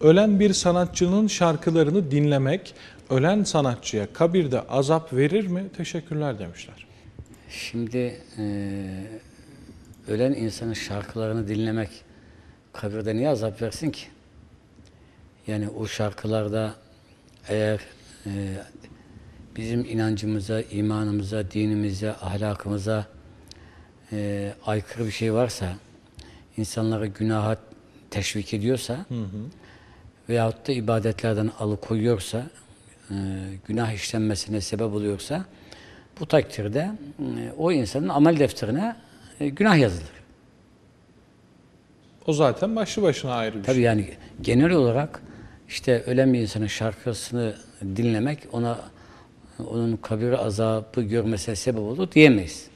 Ölen bir sanatçının şarkılarını dinlemek ölen sanatçıya kabirde azap verir mi? Teşekkürler demişler. Şimdi eee, ölen insanın şarkılarını dinlemek kabirde niye azap versin ki? Yani o şarkılarda eğer eee, bizim inancımıza, imanımıza, dinimize, ahlakımıza eee, aykırı bir şey varsa, insanları günaha teşvik ediyorsa veyahut da ibadetlerden alıkoyuyorsa, eee, günah işlenmesine sebep oluyorsa bu takdirde e, o insanın amel defterine e, günah yazılır. O zaten başlı başına ayrı bir Tabii şey. yani genel olarak işte ölen bir insanın şarkısını dinlemek ona onun kabir azabı görmesine sebep olur diyemeyiz.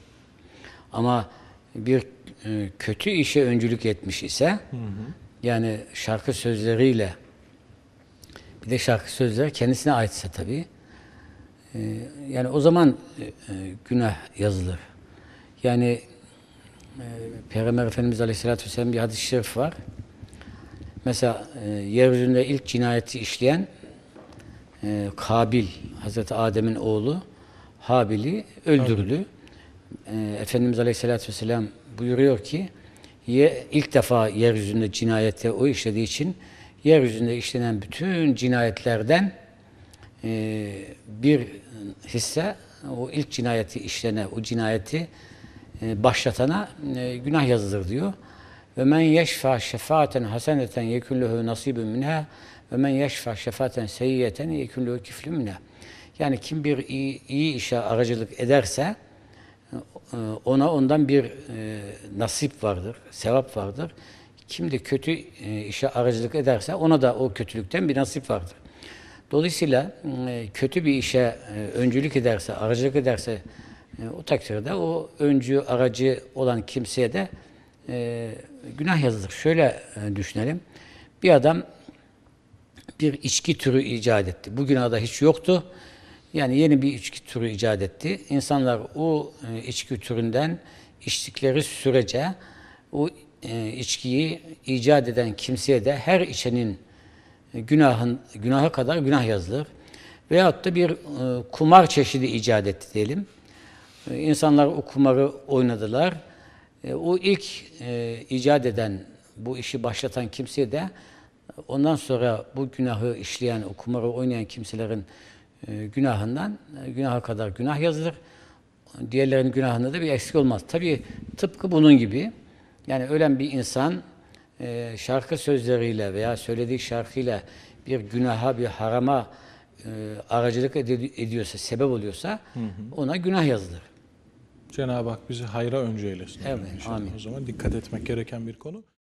Ama bir e, kötü işe öncülük etmiş ise yani şarkı sözleriyle bir de şarkı sözleri kendisine aitse tabii e, yani o zaman e, e, günah yazılır. Yani e, Peygamber Efendimiz Aleyhisselatü Vesselam bir hadis-i şerif var. Mesela e, yeryüzünde ilk cinayeti işleyen e, Kabil, Hazreti Adem'in oğlu Habil'i öldürdü. E, Efendimiz Aleyhisselatü Vesselam buyuruyor ki ye, ilk defa yeryüzünde cinayete o işlediği için yeryüzünde işlenen bütün cinayetlerden e, bir hisse o ilk cinayeti işlene, o cinayeti e, başlatana e, günah yazılır diyor. Ve men yeşfa şefaaten haseneten yekun lehu nasibun minha ve men yeşfa şefaaten seyyiyeten yekun lehu kiflun minha. Yani kim bir iyi, iyi işe aracılık ederse ona ondan bir nasip vardır, sevap vardır. Kim kötü e, işe aracılık ederse ona da o kötülükten bir nasip vardır. Dolayısıyla e, kötü bir işe e, öncülük ederse, aracılık ederse o takdirde o öncü, aracı olan kimseye de günah yazılır. Şöyle düşünelim. Bir adam bir içki türü icat etti. Bu günahda hiç yoktu. Yani yeni bir içki türü icat etti. İnsanlar o içki türünden içtikleri sürece o e, içkiyi icat eden kimseye de her içenin günahın günaha kadar günah yazılır. Veyahut da bir e, kumar çeşidi icat etti diyelim. E, İnsanlar o kumarı oynadılar. E, o ilk e, icat eden, bu işi başlatan kimseye de ondan sonra bu günahı işleyen, o kumarı oynayan kimselerin e, günahından e, günaha kadar günah yazılır. Diğerlerinin günahında da bir eksik olmaz. Tabii tıpkı bunun gibi yani ölen bir insan e, şarkı sözleriyle veya söylediği şarkıyla bir günaha, bir harama e, aracılık edi- ediyorsa, sebep oluyorsa ona günah yazılır. Cenab-ı Hak bizi hayra önce eylesin. Evet, amin. O zaman dikkat etmek gereken bir konu.